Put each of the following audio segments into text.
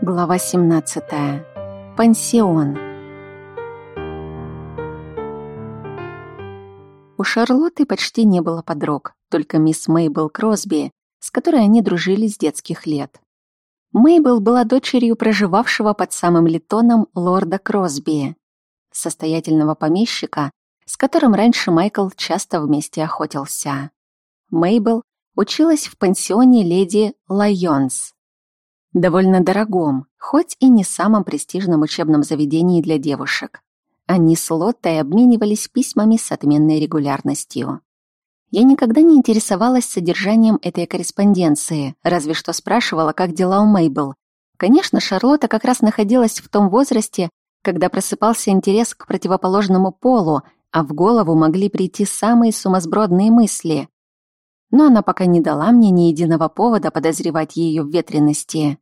Глава 17. Пансион. У Шарлотты почти не было подруг, только мисс Мейбл Кросби, с которой они дружили с детских лет. Мейбл была дочерью проживавшего под самым Литоном лорда Кросби, состоятельного помещика, с которым раньше Майкл часто вместе охотился. Мейбл училась в пансионе леди Лайонс, довольно дорогом, хоть и не самом престижном учебном заведении для девушек. Они с Лоттой обменивались письмами с отменной регулярностью. Я никогда не интересовалась содержанием этой корреспонденции, разве что спрашивала, как дела у Мейбл. Конечно, Шарлотта как раз находилась в том возрасте, когда просыпался интерес к противоположному полу, а в голову могли прийти самые сумасбродные мысли. Но она пока не дала мне ни единого повода подозревать ее в ветренности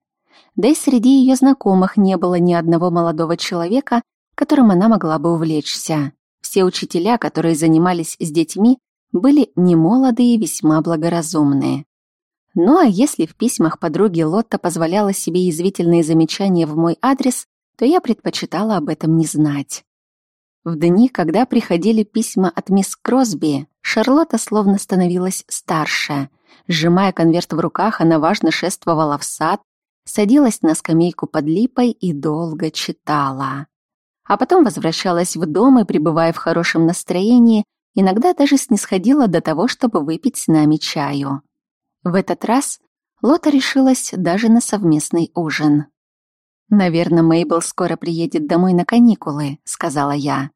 да и среди ее знакомых не было ни одного молодого человека, которым она могла бы увлечься. Все учителя, которые занимались с детьми, были немолодые и весьма благоразумные. Ну а если в письмах подруги Лотта позволяла себе язвительные замечания в мой адрес, то я предпочитала об этом не знать. В дни, когда приходили письма от мисс Кросби, Шарлотта словно становилась старше. Сжимая конверт в руках, она важно шествовала в сад, садилась на скамейку под липой и долго читала. А потом возвращалась в дом и, пребывая в хорошем настроении, иногда даже снисходила до того, чтобы выпить с нами чаю. В этот раз Лота решилась даже на совместный ужин. «Наверное, Мейбл скоро приедет домой на каникулы», — сказала я.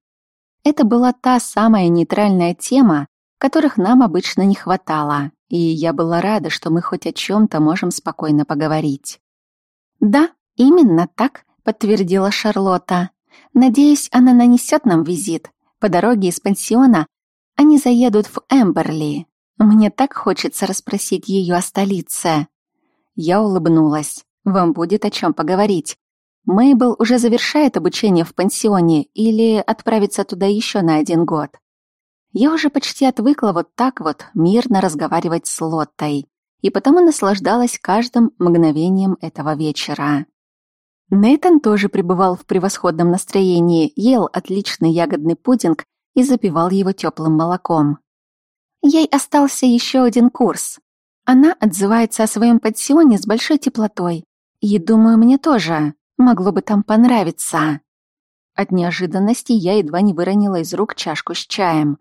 Это была та самая нейтральная тема, которых нам обычно не хватало, и я была рада, что мы хоть о чем-то можем спокойно поговорить. «Да, именно так», — подтвердила Шарлотта. «Надеюсь, она нанесет нам визит. По дороге из пансиона они заедут в Эмберли. Мне так хочется расспросить ее о столице». Я улыбнулась. «Вам будет о чем поговорить. Мейбл уже завершает обучение в пансионе или отправится туда еще на один год. Я уже почти отвыкла вот так вот мирно разговаривать с Лоттой и потому наслаждалась каждым мгновением этого вечера. Нейтан тоже пребывал в превосходном настроении, ел отличный ягодный пудинг и запивал его теплым молоком. Ей остался еще один курс. Она отзывается о своем пансионе с большой теплотой. И, думаю, мне тоже могло бы там понравиться. От неожиданности я едва не выронила из рук чашку с чаем.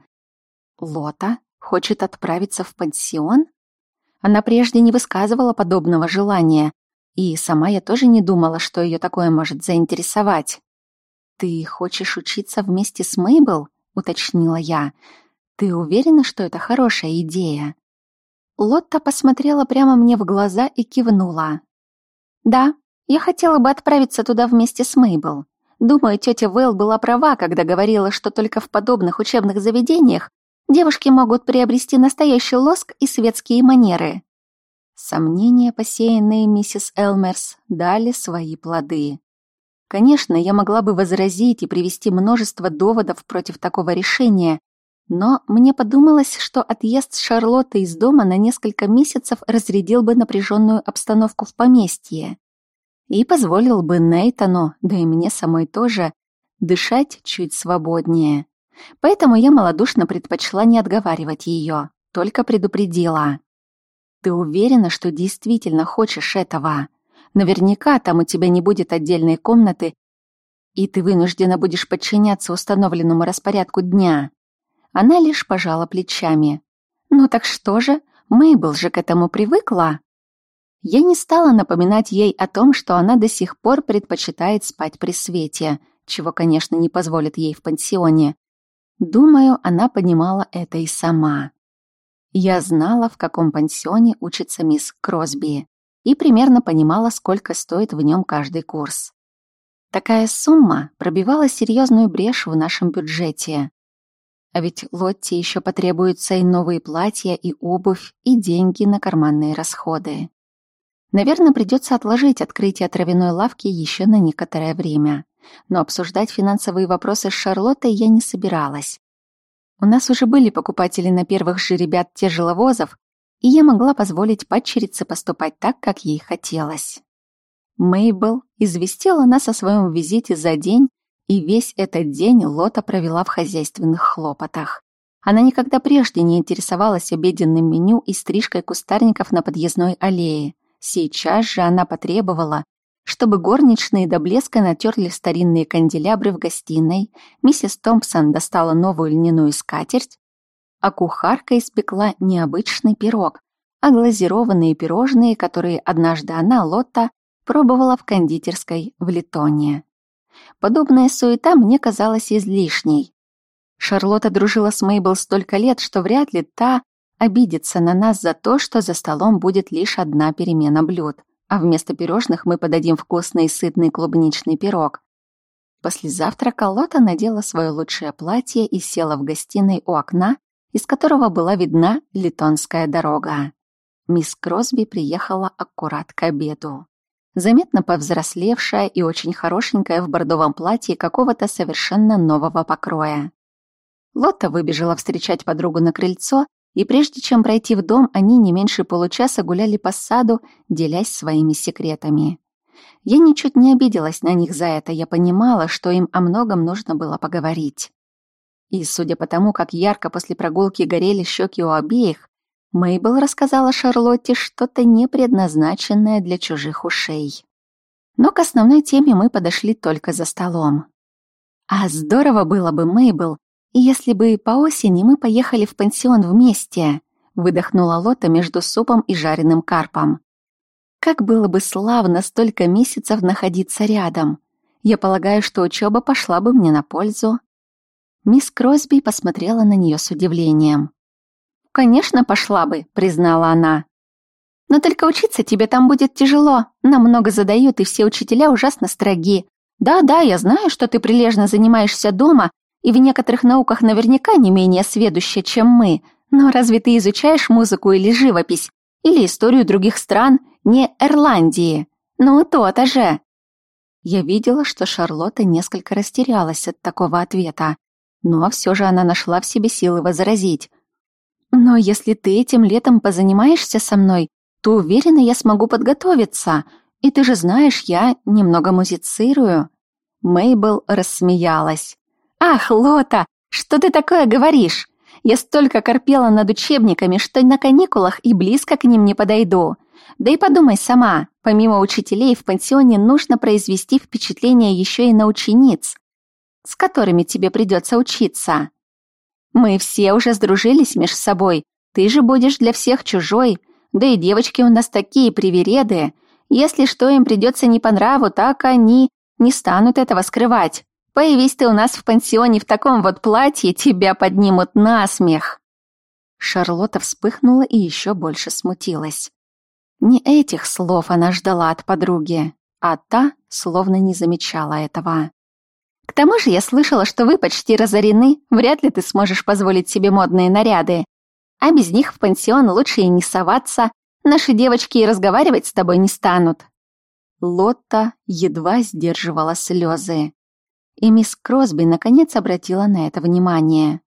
Лота хочет отправиться в пансион? Она прежде не высказывала подобного желания, и сама я тоже не думала, что ее такое может заинтересовать. «Ты хочешь учиться вместе с Мейбл?» — уточнила я. «Ты уверена, что это хорошая идея?» Лотта посмотрела прямо мне в глаза и кивнула. «Да, я хотела бы отправиться туда вместе с Мейбл. Думаю, тетя Вэл была права, когда говорила, что только в подобных учебных заведениях девушки могут приобрести настоящий лоск и светские манеры. Сомнения, посеянные миссис Элмерс, дали свои плоды. Конечно, я могла бы возразить и привести множество доводов против такого решения, но мне подумалось, что отъезд Шарлотты из дома на несколько месяцев разрядил бы напряженную обстановку в поместье и позволил бы Нейтану, да и мне самой тоже, дышать чуть свободнее. Поэтому я малодушно предпочла не отговаривать ее, только предупредила. «Ты уверена, что действительно хочешь этого? Наверняка там у тебя не будет отдельной комнаты, и ты вынуждена будешь подчиняться установленному распорядку дня». Она лишь пожала плечами. «Ну так что же, Мейбл же к этому привыкла?» Я не стала напоминать ей о том, что она до сих пор предпочитает спать при свете, чего, конечно, не позволит ей в пансионе, Думаю, она понимала это и сама. Я знала, в каком пансионе учится мисс Кросби, и примерно понимала, сколько стоит в нем каждый курс. Такая сумма пробивала серьезную брешь в нашем бюджете. А ведь Лотте еще потребуются и новые платья, и обувь, и деньги на карманные расходы. Наверное, придется отложить открытие травяной лавки еще на некоторое время но обсуждать финансовые вопросы с Шарлоттой я не собиралась. У нас уже были покупатели на первых же ребят тяжеловозов, и я могла позволить падчерице поступать так, как ей хотелось. Мейбл известила нас о своем визите за день, и весь этот день Лота провела в хозяйственных хлопотах. Она никогда прежде не интересовалась обеденным меню и стрижкой кустарников на подъездной аллее. Сейчас же она потребовала, чтобы горничные до блеска натерли старинные канделябры в гостиной, миссис Томпсон достала новую льняную скатерть, а кухарка испекла необычный пирог, а глазированные пирожные, которые однажды она, Лотта, пробовала в кондитерской в Литоне. Подобная суета мне казалась излишней. Шарлотта дружила с Мейбл столько лет, что вряд ли та обидится на нас за то, что за столом будет лишь одна перемена блюд, а вместо пирожных мы подадим вкусный и сытный клубничный пирог. После завтрака Лота надела свое лучшее платье и села в гостиной у окна, из которого была видна Литонская дорога. Мисс Кросби приехала аккурат к обеду заметно повзрослевшая и очень хорошенькая в бордовом платье какого-то совершенно нового покроя. Лотта выбежала встречать подругу на крыльцо, и прежде чем пройти в дом, они не меньше получаса гуляли по саду, делясь своими секретами. Я ничуть не обиделась на них за это, я понимала, что им о многом нужно было поговорить. И, судя по тому, как ярко после прогулки горели щеки у обеих, Мейбл рассказала Шарлотте что-то не предназначенное для чужих ушей. Но к основной теме мы подошли только за столом. А здорово было бы, Мейбл, если бы по осени мы поехали в пансион вместе, выдохнула Лота между супом и жареным карпом. Как было бы славно столько месяцев находиться рядом. Я полагаю, что учеба пошла бы мне на пользу. Мисс Кросби посмотрела на нее с удивлением. «Конечно, пошла бы», — признала она. «Но только учиться тебе там будет тяжело. Нам много задают, и все учителя ужасно строги. Да-да, я знаю, что ты прилежно занимаешься дома, и в некоторых науках наверняка не менее сведущая, чем мы. Но разве ты изучаешь музыку или живопись? Или историю других стран, не Ирландии? Ну, то-то же!» Я видела, что Шарлотта несколько растерялась от такого ответа, но все же она нашла в себе силы возразить. Но если ты этим летом позанимаешься со мной, то уверена, я смогу подготовиться. И ты же знаешь, я немного музицирую». Мейбл рассмеялась. «Ах, Лота, что ты такое говоришь? Я столько корпела над учебниками, что на каникулах и близко к ним не подойду. Да и подумай сама, помимо учителей в пансионе нужно произвести впечатление еще и на учениц, с которыми тебе придется учиться. Мы все уже сдружились между собой. Ты же будешь для всех чужой. Да и девочки у нас такие привереды. Если что им придется не по нраву, так они не станут этого скрывать. Появись ты у нас в пансионе в таком вот платье, тебя поднимут на смех. Шарлотта вспыхнула и еще больше смутилась. Не этих слов она ждала от подруги, а та словно не замечала этого. К тому же я слышала, что вы почти разорены, вряд ли ты сможешь позволить себе модные наряды. А без них в пансион лучше и не соваться, наши девочки и разговаривать с тобой не станут». Лотта едва сдерживала слезы. И мисс Кросби наконец обратила на это внимание.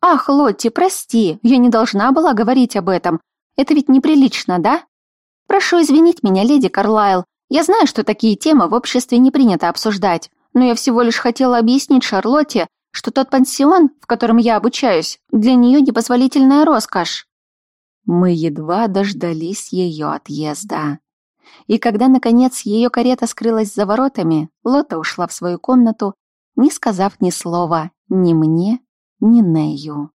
«Ах, Лотти, прости, я не должна была говорить об этом. Это ведь неприлично, да? Прошу извинить меня, леди Карлайл. Я знаю, что такие темы в обществе не принято обсуждать но я всего лишь хотела объяснить Шарлотте, что тот пансион, в котором я обучаюсь, для нее непозволительная роскошь. Мы едва дождались ее отъезда. И когда, наконец, ее карета скрылась за воротами, Лота ушла в свою комнату, не сказав ни слова ни мне, ни Нею.